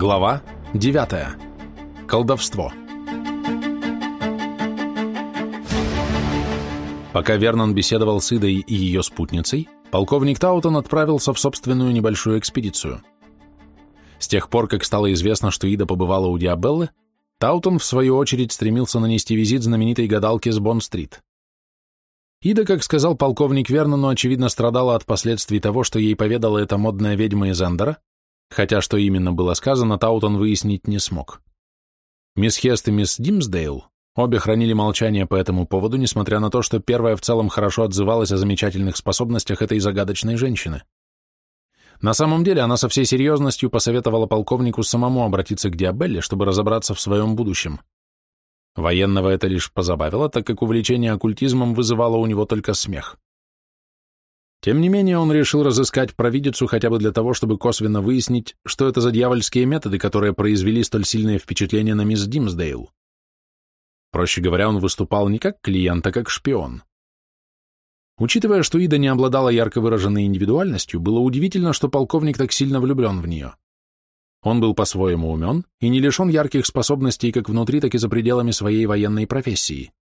Глава 9. Колдовство. Пока Вернон беседовал с Идой и ее спутницей, полковник Таутон отправился в собственную небольшую экспедицию. С тех пор, как стало известно, что Ида побывала у Диабеллы, Таутон, в свою очередь, стремился нанести визит знаменитой гадалке с Бонн-стрит. Ида, как сказал полковник Вернону, очевидно страдала от последствий того, что ей поведала эта модная ведьма из Эндера, хотя что именно было сказано, Таутон выяснить не смог. Мисс Хест и мисс Димсдейл обе хранили молчание по этому поводу, несмотря на то, что первая в целом хорошо отзывалась о замечательных способностях этой загадочной женщины. На самом деле она со всей серьезностью посоветовала полковнику самому обратиться к Диабелле, чтобы разобраться в своем будущем. Военного это лишь позабавило, так как увлечение оккультизмом вызывало у него только смех. Тем не менее, он решил разыскать провидицу хотя бы для того, чтобы косвенно выяснить, что это за дьявольские методы, которые произвели столь сильное впечатление на мисс Димсдейл. Проще говоря, он выступал не как клиент, а как шпион. Учитывая, что Ида не обладала ярко выраженной индивидуальностью, было удивительно, что полковник так сильно влюблен в нее. Он был по-своему умен и не лишен ярких способностей как внутри, так и за пределами своей военной профессии.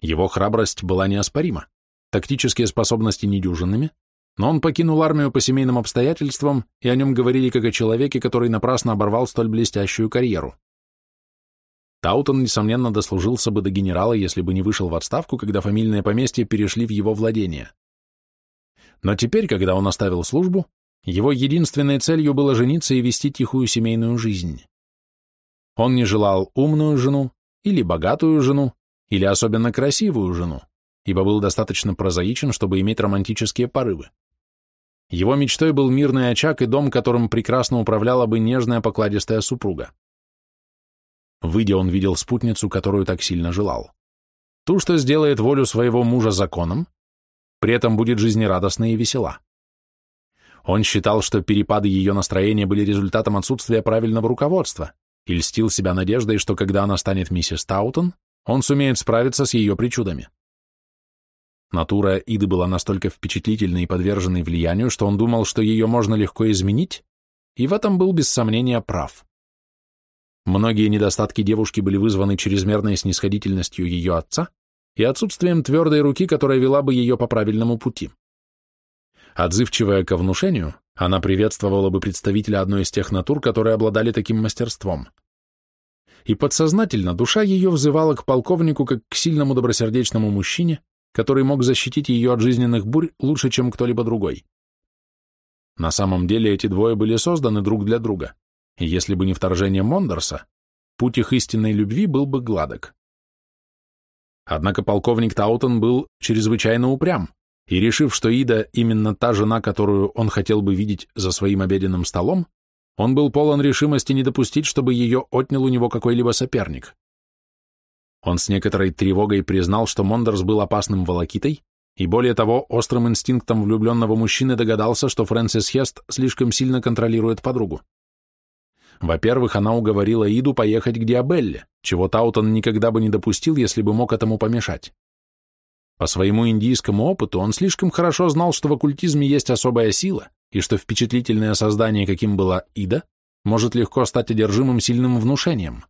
Его храбрость была неоспорима тактические способности недюжинными, но он покинул армию по семейным обстоятельствам, и о нем говорили как о человеке, который напрасно оборвал столь блестящую карьеру. Таутон, несомненно, дослужился бы до генерала, если бы не вышел в отставку, когда фамильные поместья перешли в его владение. Но теперь, когда он оставил службу, его единственной целью было жениться и вести тихую семейную жизнь. Он не желал умную жену, или богатую жену, или особенно красивую жену ибо был достаточно прозаичен, чтобы иметь романтические порывы. Его мечтой был мирный очаг и дом, которым прекрасно управляла бы нежная покладистая супруга. Выйдя, он видел спутницу, которую так сильно желал. Ту, что сделает волю своего мужа законом, при этом будет жизнерадостна и весела. Он считал, что перепады ее настроения были результатом отсутствия правильного руководства и льстил себя надеждой, что когда она станет миссис Таутон, он сумеет справиться с ее причудами. Натура Иды была настолько впечатлительной и подверженной влиянию, что он думал, что ее можно легко изменить, и в этом был без сомнения прав. Многие недостатки девушки были вызваны чрезмерной снисходительностью ее отца и отсутствием твердой руки, которая вела бы ее по правильному пути. Отзывчивая ко внушению, она приветствовала бы представителя одной из тех натур, которые обладали таким мастерством. И подсознательно душа ее взывала к полковнику как к сильному добросердечному мужчине, который мог защитить ее от жизненных бурь лучше, чем кто-либо другой. На самом деле эти двое были созданы друг для друга, и если бы не вторжение Мондорса, путь их истинной любви был бы гладок. Однако полковник Таутон был чрезвычайно упрям, и, решив, что Ида именно та жена, которую он хотел бы видеть за своим обеденным столом, он был полон решимости не допустить, чтобы ее отнял у него какой-либо соперник. Он с некоторой тревогой признал, что Мондерс был опасным волокитой, и более того, острым инстинктом влюбленного мужчины догадался, что Фрэнсис Хест слишком сильно контролирует подругу. Во-первых, она уговорила Иду поехать к Диабелле, чего Таутон никогда бы не допустил, если бы мог этому помешать. По своему индийскому опыту он слишком хорошо знал, что в оккультизме есть особая сила, и что впечатлительное создание, каким была Ида, может легко стать одержимым сильным внушением.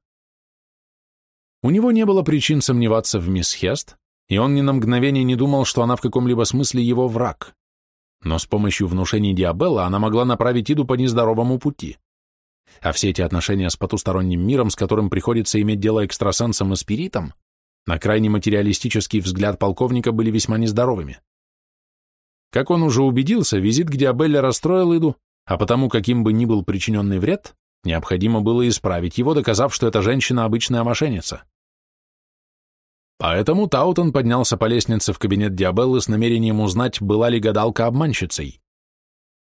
У него не было причин сомневаться в мисс Хест, и он ни на мгновение не думал, что она в каком-либо смысле его враг. Но с помощью внушений Диабелла она могла направить Иду по нездоровому пути. А все эти отношения с потусторонним миром, с которым приходится иметь дело экстрасенсом и спиритом, на крайне материалистический взгляд полковника были весьма нездоровыми. Как он уже убедился, визит к Диабелле расстроил Иду, а потому, каким бы ни был причиненный вред, необходимо было исправить его, доказав, что эта женщина обычная мошенница. Поэтому Таутон поднялся по лестнице в кабинет Диабеллы с намерением узнать, была ли гадалка обманщицей.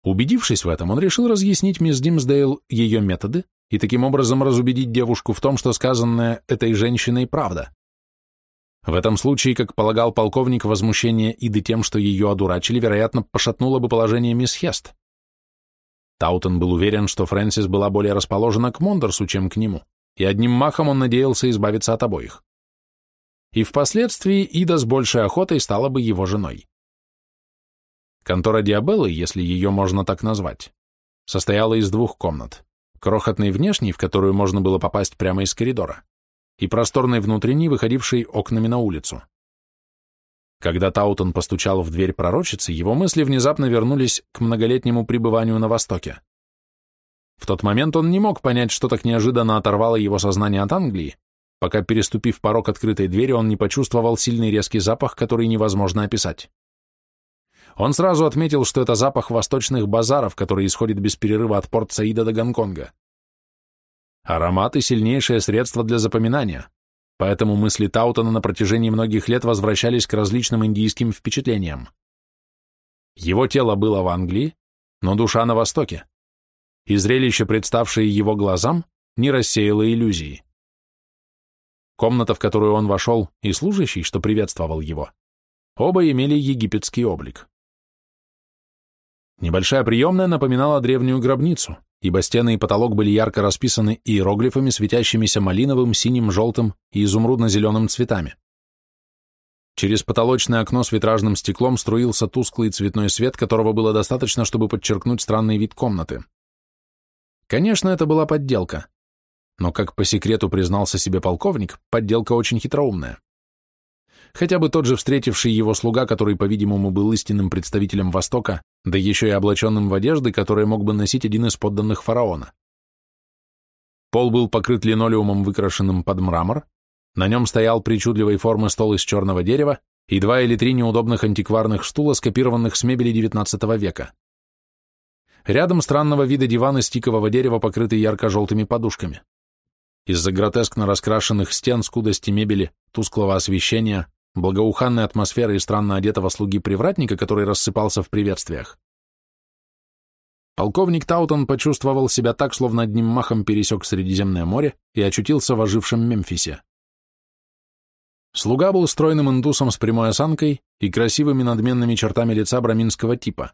Убедившись в этом, он решил разъяснить мисс Димсдейл ее методы и таким образом разубедить девушку в том, что сказанное этой женщиной правда. В этом случае, как полагал полковник, возмущение Иды тем, что ее одурачили, вероятно, пошатнуло бы положение мисс Хест. Таутон был уверен, что Фрэнсис была более расположена к Мондерсу, чем к нему, и одним махом он надеялся избавиться от обоих и впоследствии Ида с большей охотой стала бы его женой. Контора Диабеллы, если ее можно так назвать, состояла из двух комнат – крохотной внешней, в которую можно было попасть прямо из коридора, и просторной внутренней, выходившей окнами на улицу. Когда Таутон постучал в дверь пророчицы, его мысли внезапно вернулись к многолетнему пребыванию на Востоке. В тот момент он не мог понять, что так неожиданно оторвало его сознание от Англии, пока, переступив порог открытой двери, он не почувствовал сильный резкий запах, который невозможно описать. Он сразу отметил, что это запах восточных базаров, который исходит без перерыва от Порт-Саида до Гонконга. Ароматы – сильнейшее средство для запоминания, поэтому мысли Таутона на протяжении многих лет возвращались к различным индийским впечатлениям. Его тело было в Англии, но душа на Востоке, и зрелище, представшее его глазам, не рассеяло иллюзии. Комната, в которую он вошел, и служащий, что приветствовал его, оба имели египетский облик. Небольшая приемная напоминала древнюю гробницу, ибо стены и потолок были ярко расписаны иероглифами, светящимися малиновым, синим, желтым и изумрудно-зеленым цветами. Через потолочное окно с витражным стеклом струился тусклый цветной свет, которого было достаточно, чтобы подчеркнуть странный вид комнаты. Конечно, это была подделка. Но, как по секрету признался себе полковник, подделка очень хитроумная. Хотя бы тот же встретивший его слуга, который, по-видимому, был истинным представителем Востока, да еще и облаченным в одежды, которые мог бы носить один из подданных фараона. Пол был покрыт линолеумом, выкрашенным под мрамор, на нем стоял причудливой формы стол из черного дерева и два или три неудобных антикварных стула, скопированных с мебели XIX века. Рядом странного вида диван из тикового дерева, покрытый ярко-желтыми подушками. Из-за гротескно раскрашенных стен, скудости мебели, тусклого освещения, благоуханной атмосферы и странно одетого слуги-привратника, который рассыпался в приветствиях. Полковник Таутон почувствовал себя так, словно одним махом пересек Средиземное море и очутился в ожившем Мемфисе. Слуга был стройным индусом с прямой осанкой и красивыми надменными чертами лица браминского типа.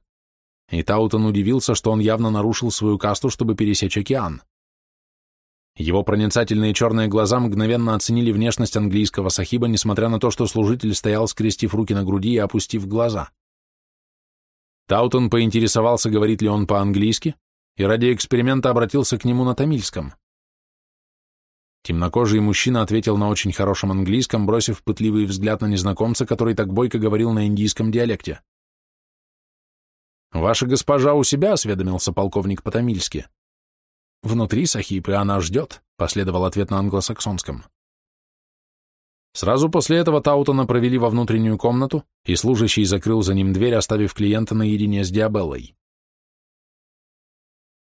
И Таутон удивился, что он явно нарушил свою касту, чтобы пересечь океан. Его проницательные черные глаза мгновенно оценили внешность английского сахиба, несмотря на то, что служитель стоял, скрестив руки на груди и опустив глаза. Таутон поинтересовался, говорит ли он по-английски, и ради эксперимента обратился к нему на тамильском. Темнокожий мужчина ответил на очень хорошем английском, бросив пытливый взгляд на незнакомца, который так бойко говорил на индийском диалекте. «Ваша госпожа у себя?» — осведомился полковник по-тамильски. «Внутри, Сахиб, и она ждет», — последовал ответ на англосаксонском. Сразу после этого Таутона провели во внутреннюю комнату, и служащий закрыл за ним дверь, оставив клиента наедине с Диабеллой.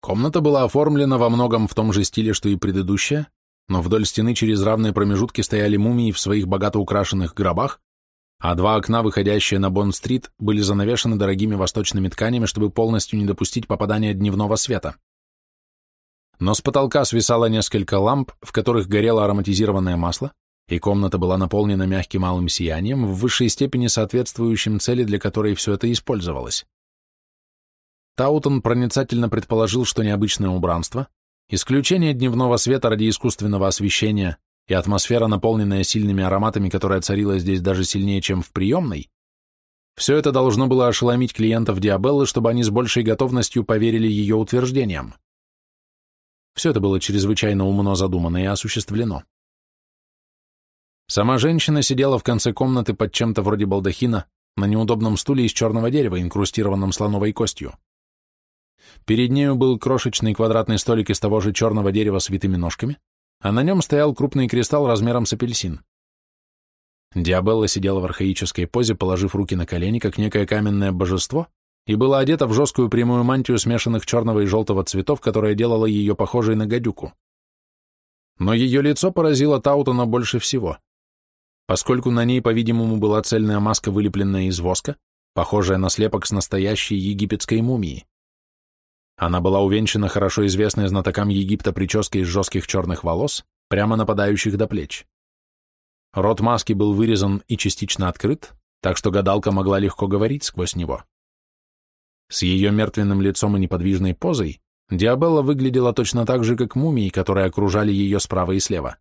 Комната была оформлена во многом в том же стиле, что и предыдущая, но вдоль стены через равные промежутки стояли мумии в своих богато украшенных гробах, а два окна, выходящие на Бонд-стрит, были занавешены дорогими восточными тканями, чтобы полностью не допустить попадания дневного света но с потолка свисало несколько ламп, в которых горело ароматизированное масло, и комната была наполнена мягким малым сиянием, в высшей степени соответствующим цели, для которой все это использовалось. Таутон проницательно предположил, что необычное убранство, исключение дневного света ради искусственного освещения и атмосфера, наполненная сильными ароматами, которая царила здесь даже сильнее, чем в приемной, все это должно было ошеломить клиентов Диабеллы, чтобы они с большей готовностью поверили ее утверждениям. Все это было чрезвычайно умно задумано и осуществлено. Сама женщина сидела в конце комнаты под чем-то вроде балдахина на неудобном стуле из черного дерева, инкрустированном слоновой костью. Перед нею был крошечный квадратный столик из того же черного дерева с витыми ножками, а на нем стоял крупный кристалл размером с апельсин. Диабелла сидела в архаической позе, положив руки на колени, как некое каменное божество, и была одета в жесткую прямую мантию смешанных черного и желтого цветов, которая делала ее похожей на гадюку. Но ее лицо поразило Таутона больше всего, поскольку на ней, по-видимому, была цельная маска, вылепленная из воска, похожая на слепок с настоящей египетской мумией. Она была увенчана хорошо известной знатокам Египта прической из жестких черных волос, прямо нападающих до плеч. Рот маски был вырезан и частично открыт, так что гадалка могла легко говорить сквозь него. С ее мертвенным лицом и неподвижной позой Диабелла выглядела точно так же, как мумии, которые окружали ее справа и слева.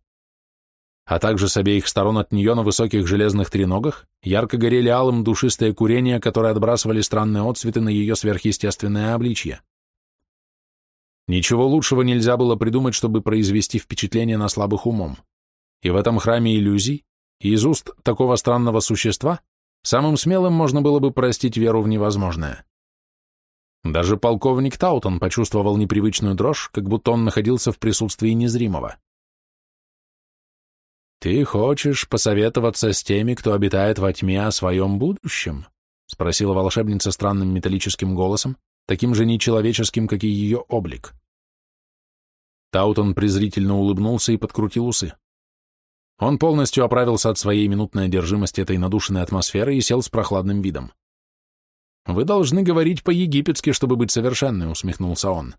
А также с обеих сторон от нее на высоких железных треногах ярко горели алым душистые курения, которые отбрасывали странные отцветы на ее сверхъестественное обличье. Ничего лучшего нельзя было придумать, чтобы произвести впечатление на слабых умом. И в этом храме иллюзий, из уст такого странного существа, самым смелым можно было бы простить веру в невозможное. Даже полковник Таутон почувствовал непривычную дрожь, как будто он находился в присутствии незримого. «Ты хочешь посоветоваться с теми, кто обитает во тьме о своем будущем?» — спросила волшебница странным металлическим голосом, таким же нечеловеческим, как и ее облик. Таутон презрительно улыбнулся и подкрутил усы. Он полностью оправился от своей минутной одержимости этой надушенной атмосферы и сел с прохладным видом. «Вы должны говорить по-египетски, чтобы быть совершенной», — усмехнулся он.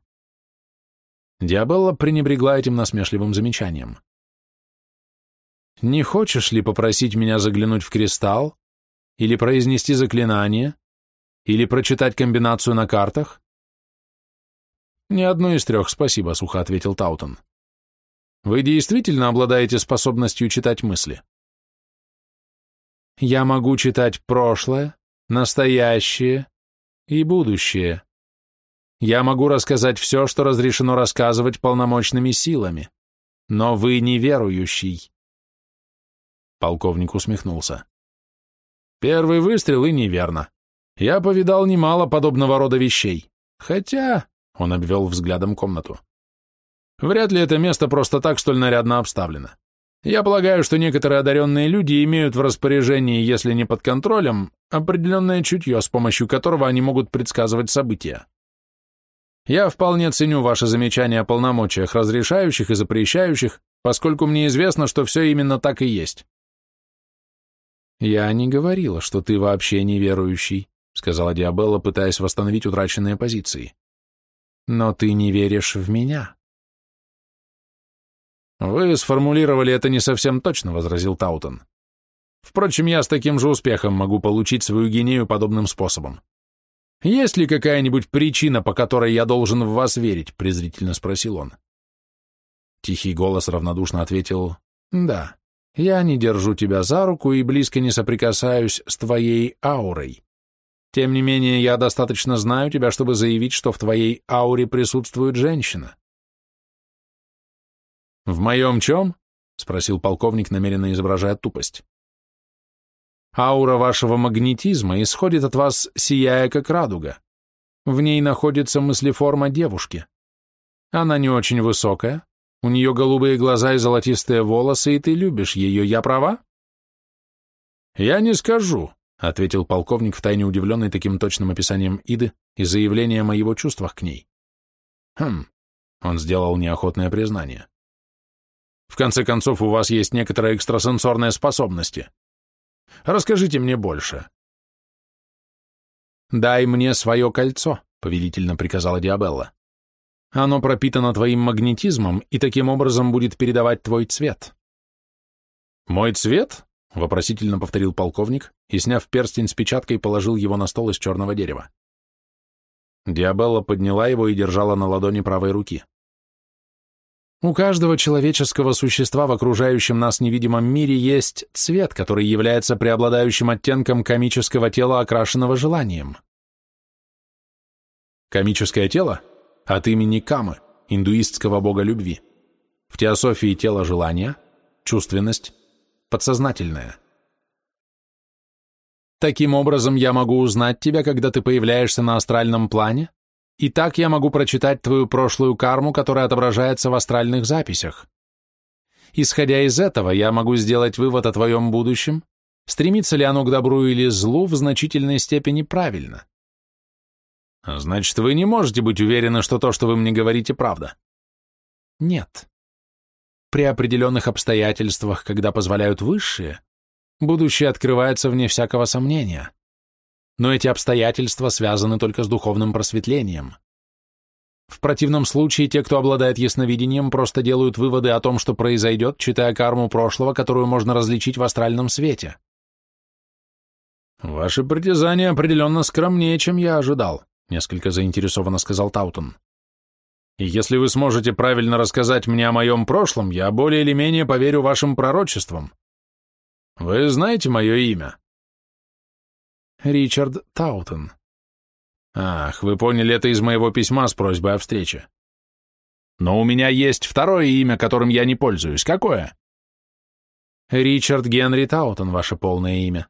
Диабелла пренебрегла этим насмешливым замечанием. «Не хочешь ли попросить меня заглянуть в кристалл? Или произнести заклинание? Или прочитать комбинацию на картах?» «Ни одно из трех, спасибо», — сухо ответил Таутон. «Вы действительно обладаете способностью читать мысли?» «Я могу читать прошлое, настоящее и будущее. Я могу рассказать все, что разрешено рассказывать полномочными силами, но вы неверующий. Полковник усмехнулся. Первый выстрел и неверно. Я повидал немало подобного рода вещей. Хотя, он обвел взглядом комнату, вряд ли это место просто так столь нарядно обставлено. Я полагаю, что некоторые одаренные люди имеют в распоряжении, если не под контролем, определенное чутье, с помощью которого они могут предсказывать события. Я вполне ценю ваши замечания о полномочиях, разрешающих и запрещающих, поскольку мне известно, что все именно так и есть. «Я не говорила, что ты вообще неверующий», — сказала Диабелла, пытаясь восстановить утраченные позиции. «Но ты не веришь в меня». «Вы сформулировали это не совсем точно», — возразил Таутон. «Впрочем, я с таким же успехом могу получить свою гинею подобным способом». «Есть ли какая-нибудь причина, по которой я должен в вас верить?» — презрительно спросил он. Тихий голос равнодушно ответил «Да, я не держу тебя за руку и близко не соприкасаюсь с твоей аурой. Тем не менее, я достаточно знаю тебя, чтобы заявить, что в твоей ауре присутствует женщина. «В моем чем?» — спросил полковник, намеренно изображая тупость. «Аура вашего магнетизма исходит от вас, сияя как радуга. В ней находится мыслеформа девушки. Она не очень высокая, у нее голубые глаза и золотистые волосы, и ты любишь ее, я права?» «Я не скажу», — ответил полковник, втайне удивленный таким точным описанием Иды и заявлением о его чувствах к ней. «Хм», — он сделал неохотное признание. В конце концов, у вас есть некоторые экстрасенсорные способности. Расскажите мне больше. «Дай мне свое кольцо», — повелительно приказала Диабелла. «Оно пропитано твоим магнетизмом и таким образом будет передавать твой цвет». «Мой цвет?» — вопросительно повторил полковник и, сняв перстень с печаткой, положил его на стол из черного дерева. Диабелла подняла его и держала на ладони правой руки. У каждого человеческого существа в окружающем нас невидимом мире есть цвет, который является преобладающим оттенком комического тела, окрашенного желанием. Комическое тело от имени Камы, индуистского бога любви. В теософии тело желания, чувственность, подсознательное. Таким образом, я могу узнать тебя, когда ты появляешься на астральном плане, и так я могу прочитать твою прошлую карму, которая отображается в астральных записях. Исходя из этого, я могу сделать вывод о твоем будущем, стремится ли оно к добру или злу в значительной степени правильно. Значит, вы не можете быть уверены, что то, что вы мне говорите, правда? Нет. При определенных обстоятельствах, когда позволяют высшие, будущее открывается вне всякого сомнения но эти обстоятельства связаны только с духовным просветлением. В противном случае те, кто обладает ясновидением, просто делают выводы о том, что произойдет, читая карму прошлого, которую можно различить в астральном свете. «Ваши притязания определенно скромнее, чем я ожидал», — несколько заинтересованно сказал Таутон. «И если вы сможете правильно рассказать мне о моем прошлом, я более или менее поверю вашим пророчествам. Вы знаете мое имя?» Ричард Таутон. Ах, вы поняли это из моего письма с просьбой о встрече. Но у меня есть второе имя, которым я не пользуюсь. Какое? Ричард Генри Таутон, ваше полное имя.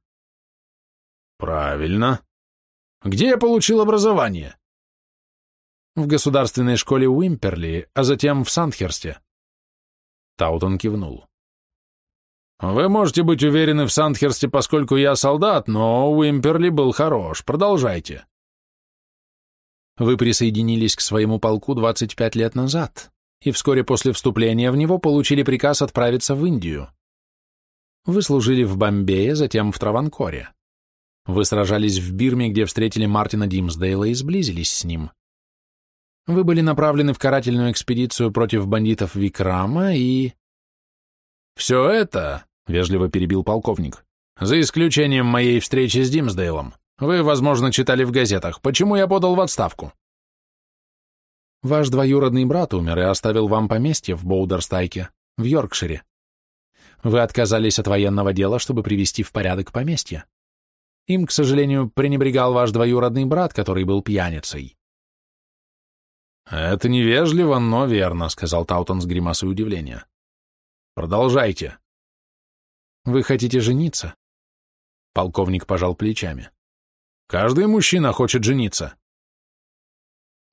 Правильно. Где я получил образование? В государственной школе Уимперли, а затем в Сандхерсте. Таутон кивнул. Вы можете быть уверены в Сандхерсте, поскольку я солдат, но Уимперли был хорош. Продолжайте. Вы присоединились к своему полку 25 лет назад, и вскоре после вступления в него получили приказ отправиться в Индию. Вы служили в Бомбее, затем в Траванкоре. Вы сражались в Бирме, где встретили Мартина Димсдейла и сблизились с ним. Вы были направлены в карательную экспедицию против бандитов Викрама и... «Все это», — вежливо перебил полковник, — «за исключением моей встречи с Димсдейлом. Вы, возможно, читали в газетах. Почему я подал в отставку?» Ваш двоюродный брат умер и оставил вам поместье в Боудерстайке, в Йоркшире. Вы отказались от военного дела, чтобы привести в порядок поместье. Им, к сожалению, пренебрегал ваш двоюродный брат, который был пьяницей. «Это невежливо, но верно», — сказал Таутон с гримасой удивления. «Продолжайте». «Вы хотите жениться?» Полковник пожал плечами. «Каждый мужчина хочет жениться».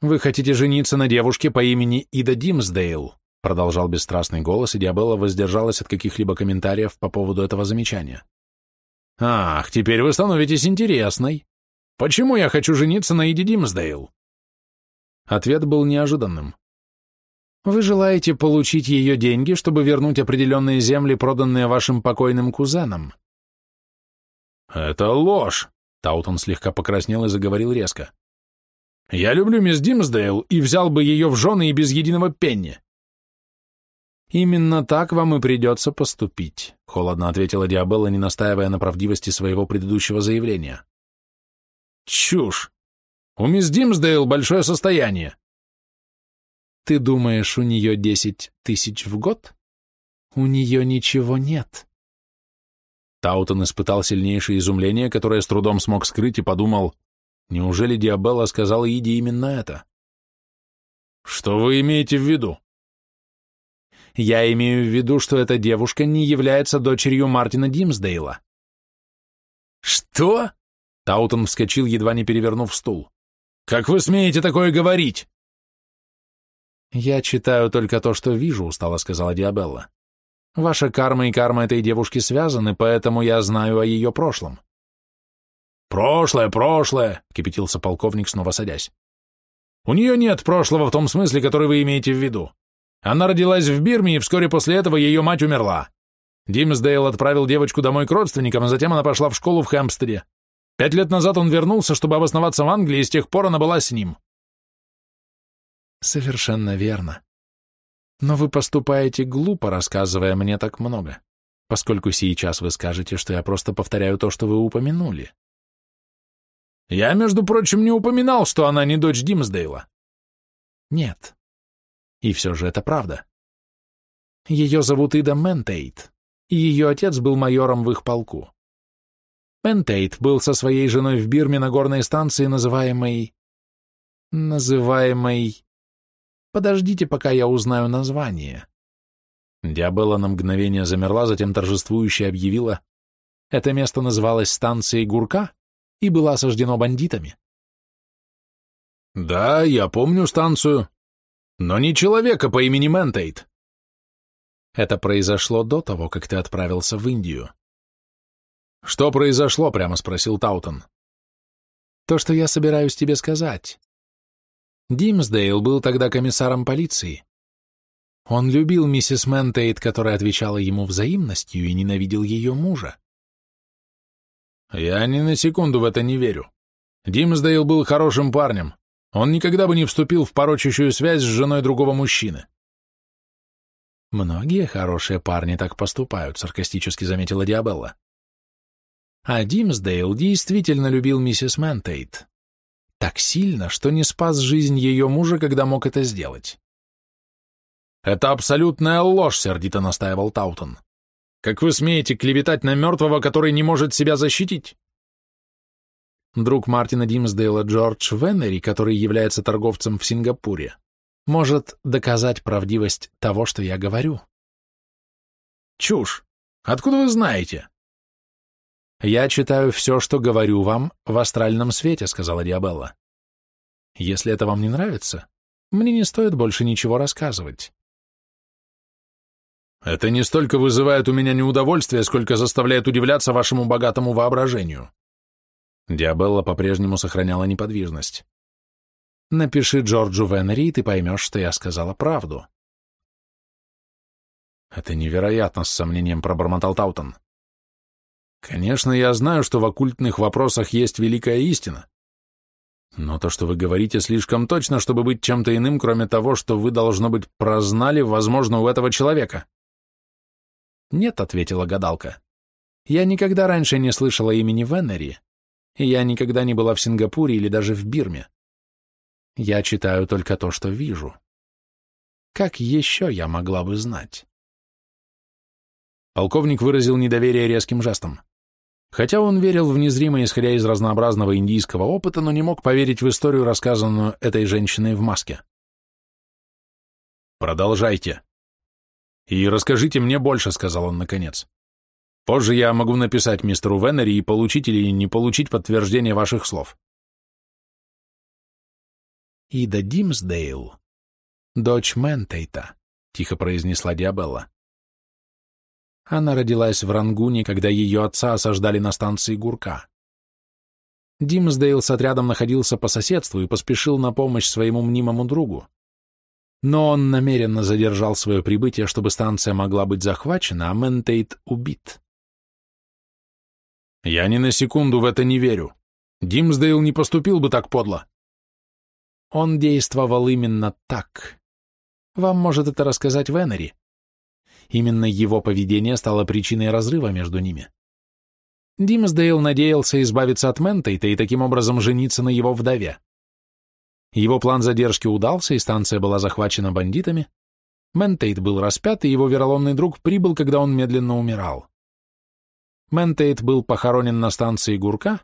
«Вы хотите жениться на девушке по имени Ида Димсдейл», продолжал бесстрастный голос, и Диабелла воздержалась от каких-либо комментариев по поводу этого замечания. «Ах, теперь вы становитесь интересной. Почему я хочу жениться на Иди Димсдейл?» Ответ был неожиданным. Вы желаете получить ее деньги, чтобы вернуть определенные земли, проданные вашим покойным кузенам? Это ложь, Таутон слегка покраснел и заговорил резко. Я люблю мисс Димсдейл и взял бы ее в жены и без единого пенни. «Именно так вам и придется поступить», — холодно ответила Диабелла, не настаивая на правдивости своего предыдущего заявления. «Чушь! У мисс Димсдейл большое состояние». «Ты думаешь, у нее десять тысяч в год? У нее ничего нет». Таутон испытал сильнейшее изумление, которое с трудом смог скрыть, и подумал, неужели Диабелла сказала Иди именно это? «Что вы имеете в виду?» Я имею в виду, что эта девушка не является дочерью Мартина Димсдейла. Что? Таутон вскочил, едва не перевернув стул. Как вы смеете такое говорить? Я читаю только то, что вижу, устало сказала Диабелла. Ваша карма и карма этой девушки связаны, поэтому я знаю о ее прошлом. Прошлое, прошлое, кипятился полковник, снова садясь. У нее нет прошлого в том смысле, который вы имеете в виду. Она родилась в Бирме, и вскоре после этого ее мать умерла. Димсдейл отправил девочку домой к родственникам, а затем она пошла в школу в Хэмпстеде. Пять лет назад он вернулся, чтобы обосноваться в Англии, и с тех пор она была с ним. Совершенно верно. Но вы поступаете глупо, рассказывая мне так много, поскольку сейчас вы скажете, что я просто повторяю то, что вы упомянули. Я, между прочим, не упоминал, что она не дочь Димсдейла. Нет, и все же это правда. Ее зовут Ида Ментейт, и ее отец был майором в их полку. Ментейт был со своей женой в Бирме на горной станции, называемой... называемой... Подождите, пока я узнаю название. Диабелла на мгновение замерла, затем торжествующе объявила, это место называлось станцией Гурка и было осаждено бандитами. «Да, я помню станцию», но не человека по имени Ментейт. Это произошло до того, как ты отправился в Индию. Что произошло, прямо спросил Таутон. То, что я собираюсь тебе сказать. Димсдейл был тогда комиссаром полиции. Он любил миссис Ментейт, которая отвечала ему взаимностью и ненавидел ее мужа. Я ни на секунду в это не верю. Димсдейл был хорошим парнем. Он никогда бы не вступил в порочащую связь с женой другого мужчины. «Многие хорошие парни так поступают», — саркастически заметила Диабелла. А Димсдейл действительно любил миссис Мэнтейт. Так сильно, что не спас жизнь ее мужа, когда мог это сделать. «Это абсолютная ложь», — сердито настаивал Таутон. «Как вы смеете клеветать на мертвого, который не может себя защитить?» Друг Мартина Димсдейла Джордж Веннери, который является торговцем в Сингапуре, может доказать правдивость того, что я говорю. Чушь. Откуда вы знаете? Я читаю все, что говорю вам в астральном свете, сказала Диабелла. Если это вам не нравится, мне не стоит больше ничего рассказывать. Это не столько вызывает у меня неудовольствие, сколько заставляет удивляться вашему богатому воображению. Диабелла по-прежнему сохраняла неподвижность. Напиши Джорджу Венери, и ты поймешь, что я сказала правду. Это невероятно, с сомнением пробормотал Таутон. Конечно, я знаю, что в оккультных вопросах есть великая истина. Но то, что вы говорите, слишком точно, чтобы быть чем-то иным, кроме того, что вы, должно быть, прознали, возможно, у этого человека. «Нет», — ответила гадалка. «Я никогда раньше не слышала имени Веннери, и я никогда не была в Сингапуре или даже в Бирме. Я читаю только то, что вижу. Как еще я могла бы знать?» Полковник выразил недоверие резким жестом. Хотя он верил в незримо, исходя из разнообразного индийского опыта, но не мог поверить в историю, рассказанную этой женщиной в маске. «Продолжайте», «И расскажите мне больше», — сказал он наконец. «Позже я могу написать мистеру Веннери и получить или не получить подтверждение ваших слов». «Ида Димсдейл, дочь Ментейта», — тихо произнесла Диабелла. Она родилась в Рангуне, когда ее отца осаждали на станции Гурка. Димсдейл с отрядом находился по соседству и поспешил на помощь своему мнимому другу но он намеренно задержал свое прибытие, чтобы станция могла быть захвачена, а Ментейт убит. Я ни на секунду в это не верю. Димсдейл не поступил бы так подло. Он действовал именно так. Вам может это рассказать Венери. Именно его поведение стало причиной разрыва между ними. Димсдейл надеялся избавиться от Ментейта и таким образом жениться на его вдове. Его план задержки удался, и станция была захвачена бандитами. Ментейт был распят, и его вероломный друг прибыл, когда он медленно умирал. Ментейт был похоронен на станции Гурка,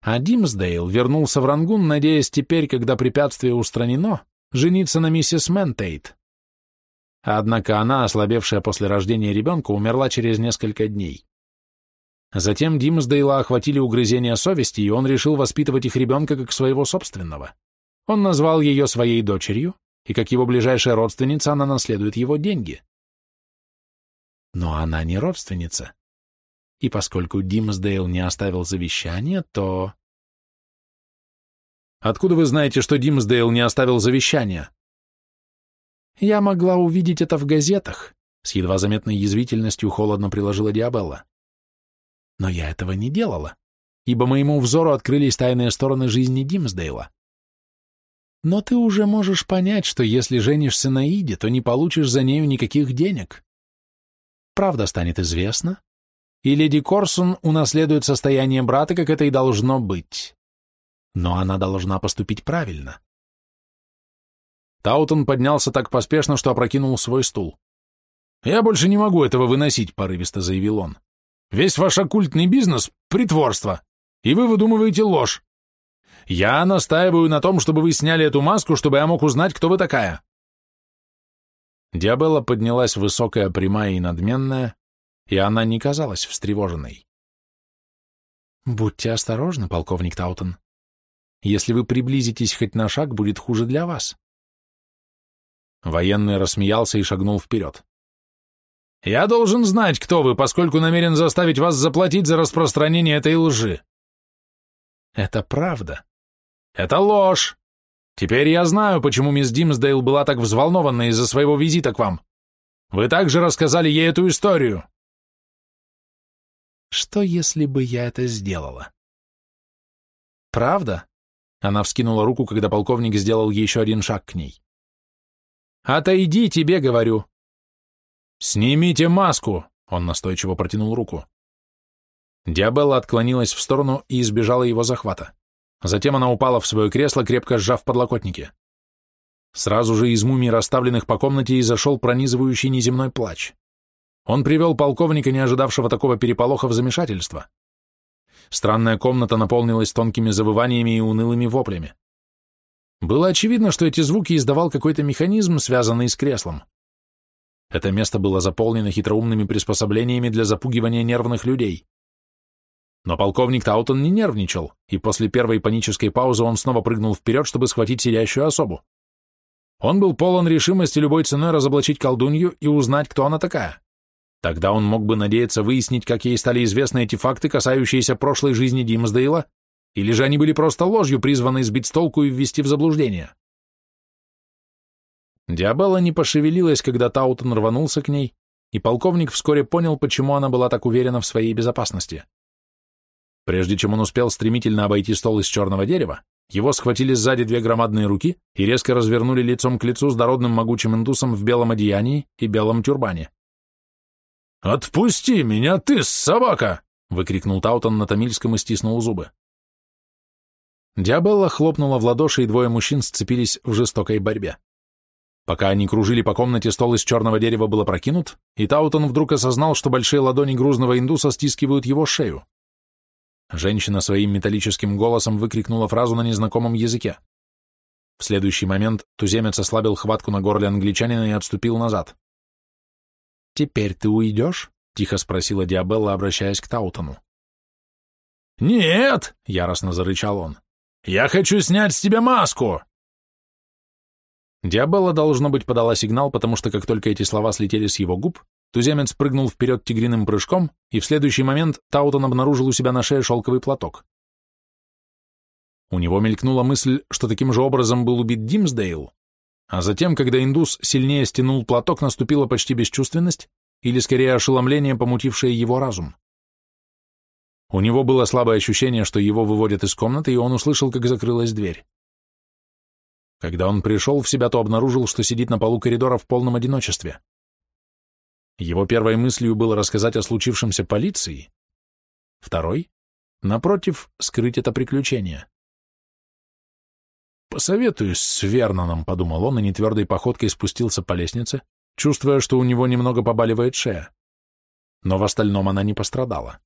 а Димсдейл вернулся в Рангун, надеясь теперь, когда препятствие устранено, жениться на миссис Ментейт. Однако она, ослабевшая после рождения ребенка, умерла через несколько дней. Затем Димсдейла охватили угрызения совести, и он решил воспитывать их ребенка как своего собственного. Он назвал ее своей дочерью, и как его ближайшая родственница она наследует его деньги. Но она не родственница. И поскольку Димсдейл не оставил завещание, то... Откуда вы знаете, что Димсдейл не оставил завещание? Я могла увидеть это в газетах, с едва заметной язвительностью холодно приложила Диабелла. Но я этого не делала, ибо моему взору открылись тайные стороны жизни Димсдейла. Но ты уже можешь понять, что если женишься на Иде, то не получишь за нею никаких денег. Правда станет известна, и леди Корсун унаследует состояние брата, как это и должно быть. Но она должна поступить правильно. Таутон поднялся так поспешно, что опрокинул свой стул. «Я больше не могу этого выносить», — порывисто заявил он. «Весь ваш оккультный бизнес — притворство, и вы выдумываете ложь. Я настаиваю на том, чтобы вы сняли эту маску, чтобы я мог узнать, кто вы такая. Диабелла поднялась высокая, прямая и надменная, и она не казалась встревоженной. «Будьте осторожны, полковник Таутон. Если вы приблизитесь хоть на шаг, будет хуже для вас». Военный рассмеялся и шагнул вперед. «Я должен знать, кто вы, поскольку намерен заставить вас заплатить за распространение этой лжи». «Это правда. Это ложь. Теперь я знаю, почему мисс Димсдейл была так взволнована из-за своего визита к вам. Вы также рассказали ей эту историю. Что, если бы я это сделала? Правда? Она вскинула руку, когда полковник сделал еще один шаг к ней. «Отойди, тебе говорю!» «Снимите маску!» — он настойчиво протянул руку. Диабелла отклонилась в сторону и избежала его захвата. Затем она упала в свое кресло, крепко сжав подлокотники. Сразу же из мумий, расставленных по комнате, изошел пронизывающий неземной плач. Он привел полковника, не ожидавшего такого переполоха, в замешательство. Странная комната наполнилась тонкими завываниями и унылыми воплями. Было очевидно, что эти звуки издавал какой-то механизм, связанный с креслом. Это место было заполнено хитроумными приспособлениями для запугивания нервных людей. Но полковник Таутон не нервничал, и после первой панической паузы он снова прыгнул вперед, чтобы схватить сидящую особу. Он был полон решимости любой ценой разоблачить колдунью и узнать, кто она такая. Тогда он мог бы надеяться выяснить, как ей стали известны эти факты, касающиеся прошлой жизни Димсдейла, или же они были просто ложью, призванной сбить с толку и ввести в заблуждение? Диабелла не пошевелилась, когда Таутон рванулся к ней, и полковник вскоре понял, почему она была так уверена в своей безопасности. Прежде чем он успел стремительно обойти стол из черного дерева, его схватили сзади две громадные руки и резко развернули лицом к лицу с дородным могучим индусом в белом одеянии и белом тюрбане. «Отпусти меня, ты, собака!» — выкрикнул Таутон на тамильском и стиснул зубы. Диабелла хлопнула в ладоши, и двое мужчин сцепились в жестокой борьбе. Пока они кружили по комнате, стол из черного дерева был опрокинут, и Таутон вдруг осознал, что большие ладони грузного индуса стискивают его шею. Женщина своим металлическим голосом выкрикнула фразу на незнакомом языке. В следующий момент туземец ослабил хватку на горле англичанина и отступил назад. «Теперь ты уйдешь?» — тихо спросила Диабелла, обращаясь к Таутону. «Нет!» — яростно зарычал он. «Я хочу снять с тебя маску!» Диабелла, должно быть, подала сигнал, потому что как только эти слова слетели с его губ, туземец прыгнул вперед тигриным прыжком, и в следующий момент Таутон обнаружил у себя на шее шелковый платок. У него мелькнула мысль, что таким же образом был убит Димсдейл, а затем, когда индус сильнее стянул платок, наступила почти бесчувственность, или скорее ошеломление, помутившее его разум. У него было слабое ощущение, что его выводят из комнаты, и он услышал, как закрылась дверь. Когда он пришел в себя, то обнаружил, что сидит на полу коридора в полном одиночестве. Его первой мыслью было рассказать о случившемся полиции. Второй — напротив, скрыть это приключение. «Посоветуюсь с Верноном», — подумал он, и нетвердой походкой спустился по лестнице, чувствуя, что у него немного побаливает шея. Но в остальном она не пострадала.